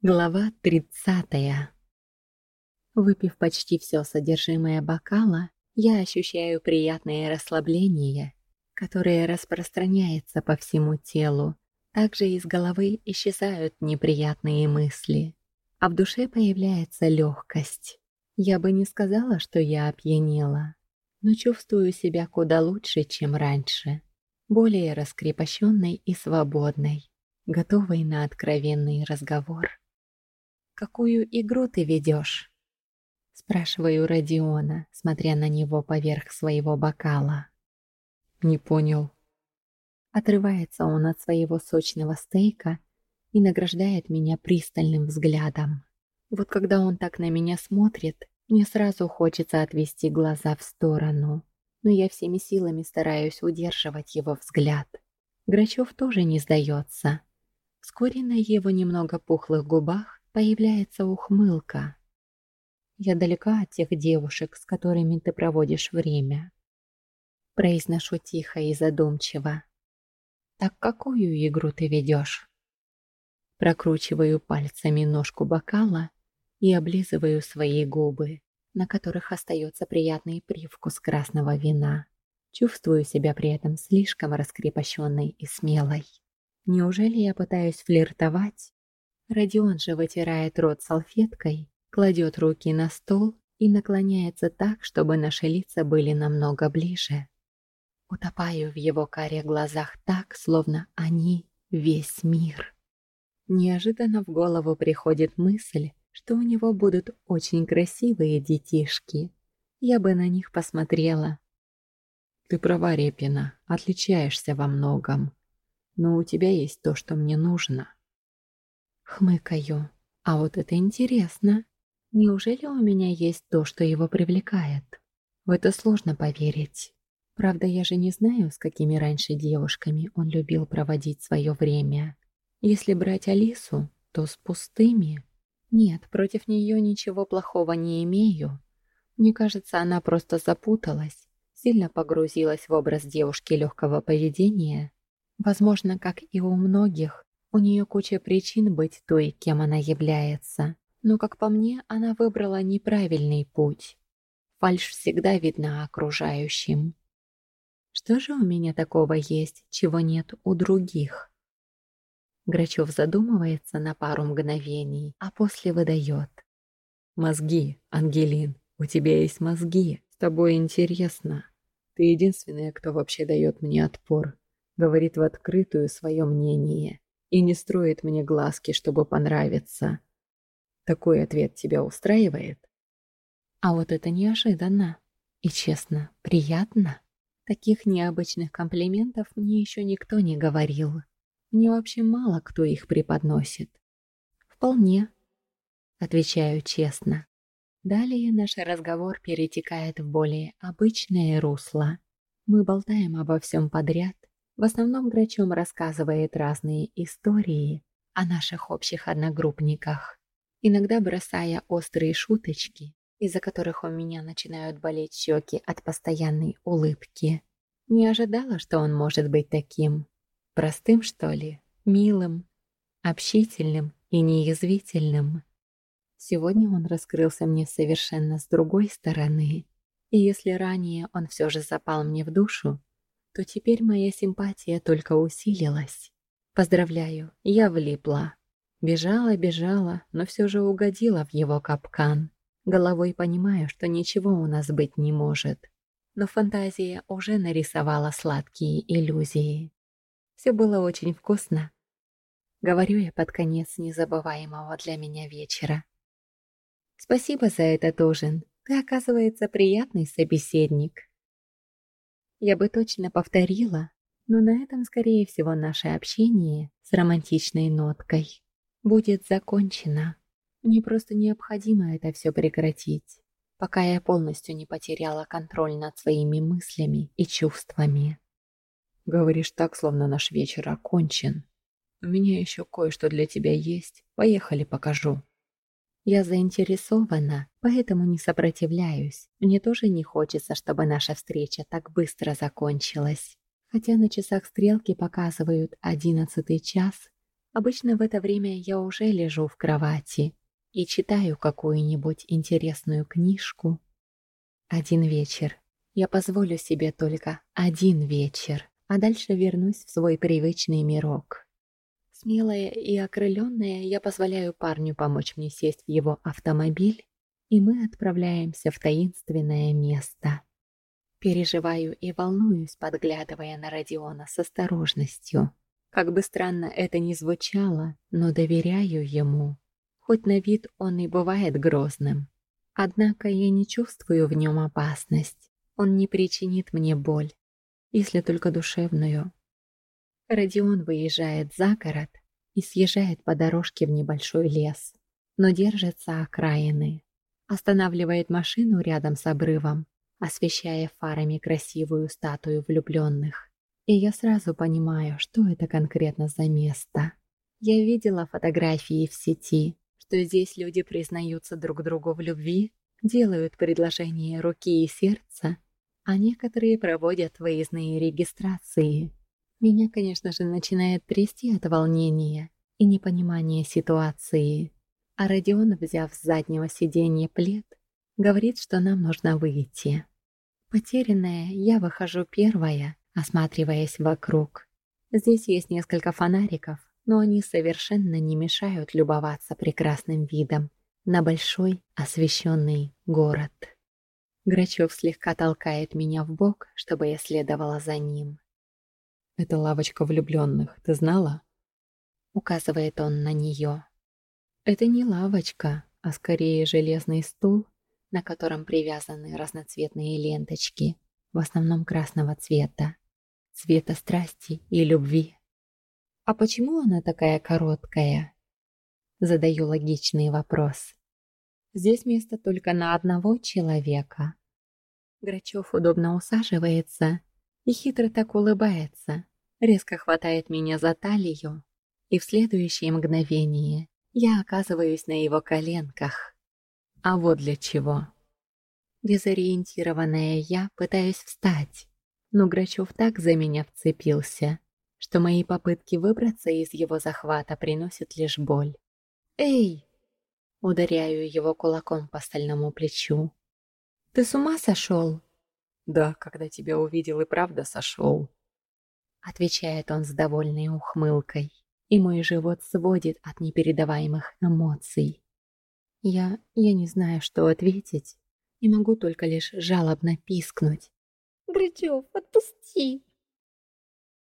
Глава 30. Выпив почти все содержимое бокала, я ощущаю приятное расслабление, которое распространяется по всему телу. Также из головы исчезают неприятные мысли, а в душе появляется легкость. Я бы не сказала, что я опьянела, но чувствую себя куда лучше, чем раньше, более раскрепощенной и свободной, готовой на откровенный разговор. «Какую игру ты ведешь?» Спрашиваю Родиона, смотря на него поверх своего бокала. «Не понял». Отрывается он от своего сочного стейка и награждает меня пристальным взглядом. Вот когда он так на меня смотрит, мне сразу хочется отвести глаза в сторону, но я всеми силами стараюсь удерживать его взгляд. Грачев тоже не сдается. Вскоре на его немного пухлых губах появляется ухмылка. Я далека от тех девушек, с которыми ты проводишь время. Произношу тихо и задумчиво. Так какую игру ты ведешь? Прокручиваю пальцами ножку бокала и облизываю свои губы, на которых остается приятный привкус красного вина. Чувствую себя при этом слишком раскрепощенной и смелой. Неужели я пытаюсь флиртовать Родион же вытирает рот салфеткой, кладет руки на стол и наклоняется так, чтобы наши лица были намного ближе. Утопаю в его карих глазах так, словно они весь мир. Неожиданно в голову приходит мысль, что у него будут очень красивые детишки. Я бы на них посмотрела. Ты права, Репина, отличаешься во многом. Но у тебя есть то, что мне нужно. Хмыкаю. А вот это интересно. Неужели у меня есть то, что его привлекает? В это сложно поверить. Правда, я же не знаю, с какими раньше девушками он любил проводить свое время. Если брать Алису, то с пустыми. Нет, против нее ничего плохого не имею. Мне кажется, она просто запуталась, сильно погрузилась в образ девушки легкого поведения. Возможно, как и у многих, у нее куча причин быть той, кем она является. Но, как по мне, она выбрала неправильный путь. Фальшь всегда видна окружающим. Что же у меня такого есть, чего нет у других? Грачев задумывается на пару мгновений, а после выдает. «Мозги, Ангелин, у тебя есть мозги. С тобой интересно. Ты единственная, кто вообще дает мне отпор. Говорит в открытую свое мнение и не строит мне глазки, чтобы понравиться. Такой ответ тебя устраивает? А вот это неожиданно. И честно, приятно. Таких необычных комплиментов мне еще никто не говорил. Мне вообще мало кто их преподносит. Вполне. Отвечаю честно. Далее наш разговор перетекает в более обычное русло. Мы болтаем обо всем подряд, в основном Грачом рассказывает разные истории о наших общих одногруппниках, иногда бросая острые шуточки, из-за которых у меня начинают болеть щеки от постоянной улыбки. Не ожидала, что он может быть таким. Простым, что ли? Милым, общительным и неязвительным. Сегодня он раскрылся мне совершенно с другой стороны. И если ранее он все же запал мне в душу, то теперь моя симпатия только усилилась. Поздравляю, я влипла. Бежала, бежала, но все же угодила в его капкан. Головой понимаю, что ничего у нас быть не может. Но фантазия уже нарисовала сладкие иллюзии. Все было очень вкусно. Говорю я под конец незабываемого для меня вечера. Спасибо за этот ужин. Ты, оказывается, приятный собеседник. Я бы точно повторила, но на этом, скорее всего, наше общение с романтичной ноткой будет закончено. Мне просто необходимо это все прекратить, пока я полностью не потеряла контроль над своими мыслями и чувствами. Говоришь так, словно наш вечер окончен. У меня еще кое-что для тебя есть. Поехали, покажу. Я заинтересована, поэтому не сопротивляюсь. Мне тоже не хочется, чтобы наша встреча так быстро закончилась. Хотя на часах стрелки показывают одиннадцатый час, Обычно в это время я уже лежу в кровати и читаю какую-нибудь интересную книжку. Один вечер. Я позволю себе только один вечер, а дальше вернусь в свой привычный мирок. Смелая и окрыленная, я позволяю парню помочь мне сесть в его автомобиль, и мы отправляемся в таинственное место. Переживаю и волнуюсь, подглядывая на Родиона с осторожностью. Как бы странно это ни звучало, но доверяю ему. Хоть на вид он и бывает грозным. Однако я не чувствую в нем опасность. Он не причинит мне боль, если только душевную. Родион выезжает за город и съезжает по дорожке в небольшой лес, но держится окраины. Останавливает машину рядом с обрывом, освещая фарами красивую статую влюбленных. И я сразу понимаю, что это конкретно за место. Я видела фотографии в сети, что здесь люди признаются друг другу в любви, делают предложение руки и сердца, а некоторые проводят выездные регистрации. Меня, конечно же, начинает трясти от волнения и непонимания ситуации. А Родион, взяв с заднего сиденья плед, говорит, что нам нужно выйти. Потерянная, я выхожу первая осматриваясь вокруг. Здесь есть несколько фонариков, но они совершенно не мешают любоваться прекрасным видом на большой освещенный город. Грачев слегка толкает меня в бок, чтобы я следовала за ним. «Это лавочка влюбленных, ты знала?» Указывает он на нее. Это не лавочка, а скорее железный стул, на котором привязаны разноцветные ленточки, в основном красного цвета цвета страсти и любви. А почему она такая короткая? Задаю логичный вопрос. Здесь место только на одного человека. Грачев удобно усаживается и хитро так улыбается, резко хватает меня за талию, и в следующее мгновение я оказываюсь на его коленках. А вот для чего. Дезориентированная я пытаюсь встать, но Грачев так за меня вцепился, что мои попытки выбраться из его захвата приносят лишь боль. «Эй!» Ударяю его кулаком по стальному плечу. «Ты с ума сошел?» «Да, когда тебя увидел и правда сошел», — отвечает он с довольной ухмылкой, и мой живот сводит от непередаваемых эмоций. Я... я не знаю, что ответить, и могу только лишь жалобно пискнуть. Грачев, отпусти!»